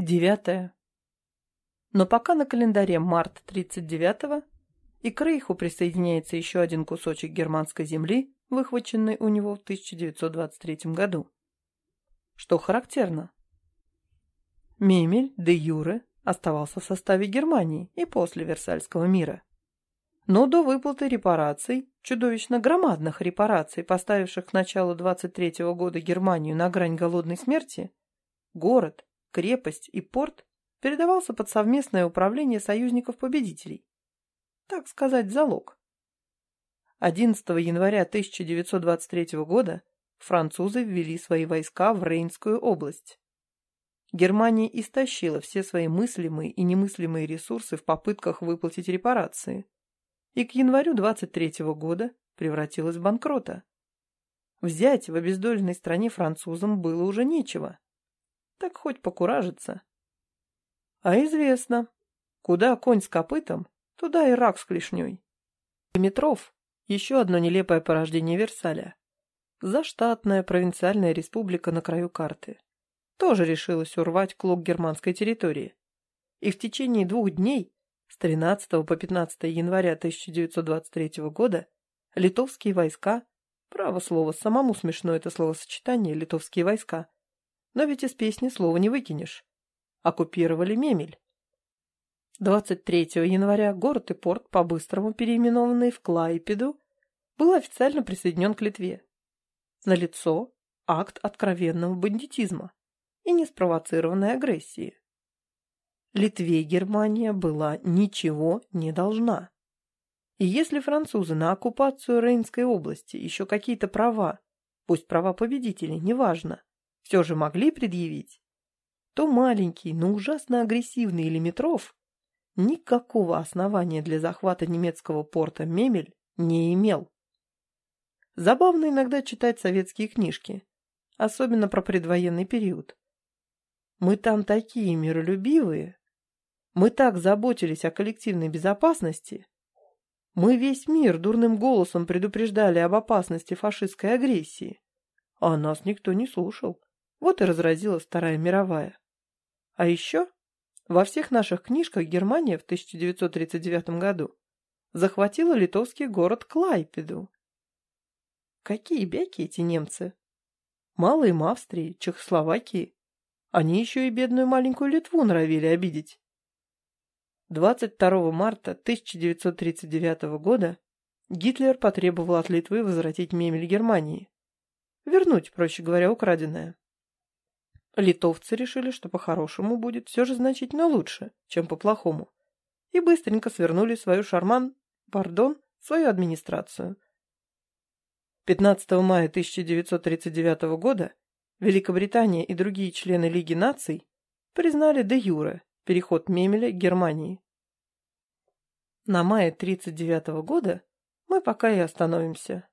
Девятое. Но пока на календаре март 39-го, и к Рейху присоединяется еще один кусочек германской земли, выхваченный у него в 1923 году. Что характерно. Мемель де Юре оставался в составе Германии и после Версальского мира. Но до выплаты репараций, чудовищно громадных репараций, поставивших к началу 23 -го года Германию на грань голодной смерти, город, крепость и порт передавался под совместное управление союзников-победителей. Так сказать, залог. 11 января 1923 года французы ввели свои войска в Рейнскую область. Германия истощила все свои мыслимые и немыслимые ресурсы в попытках выплатить репарации, и к январю 23 года превратилась в банкрота. Взять в обездоленной стране французам было уже нечего так хоть покуражится. А известно, куда конь с копытом, туда и рак с клешней. Димитров — еще одно нелепое порождение Версаля. Заштатная провинциальная республика на краю карты. Тоже решилась урвать клок германской территории. И в течение двух дней, с 13 по 15 января 1923 года, литовские войска, право слово, самому смешно это словосочетание «литовские войска», но ведь из песни слова не выкинешь. Оккупировали Мемель. 23 января город и порт, по-быстрому переименованный в Клайпеду, был официально присоединен к Литве. Налицо акт откровенного бандитизма и неспровоцированной агрессии. Литве Германия была ничего не должна. И если французы на оккупацию Рейнской области еще какие-то права, пусть права победителей, неважно, все же могли предъявить, то маленький, но ужасно агрессивный Лимитров никакого основания для захвата немецкого порта Мемель не имел. Забавно иногда читать советские книжки, особенно про предвоенный период. Мы там такие миролюбивые, мы так заботились о коллективной безопасности, мы весь мир дурным голосом предупреждали об опасности фашистской агрессии, а нас никто не слушал. Вот и разразилась Вторая мировая. А еще во всех наших книжках Германия в 1939 году захватила литовский город Клайпеду. Какие бяки эти немцы! Мало им Австрии, Чехословакии. Они еще и бедную маленькую Литву норовили обидеть. 22 марта 1939 года Гитлер потребовал от Литвы возвратить мемель Германии. Вернуть, проще говоря, украденное. Литовцы решили, что по-хорошему будет все же значительно лучше, чем по-плохому, и быстренько свернули свою шарман, пардон, свою администрацию. 15 мая 1939 года Великобритания и другие члены Лиги наций признали де юре переход Мемеля к Германии. На мае 1939 года мы пока и остановимся.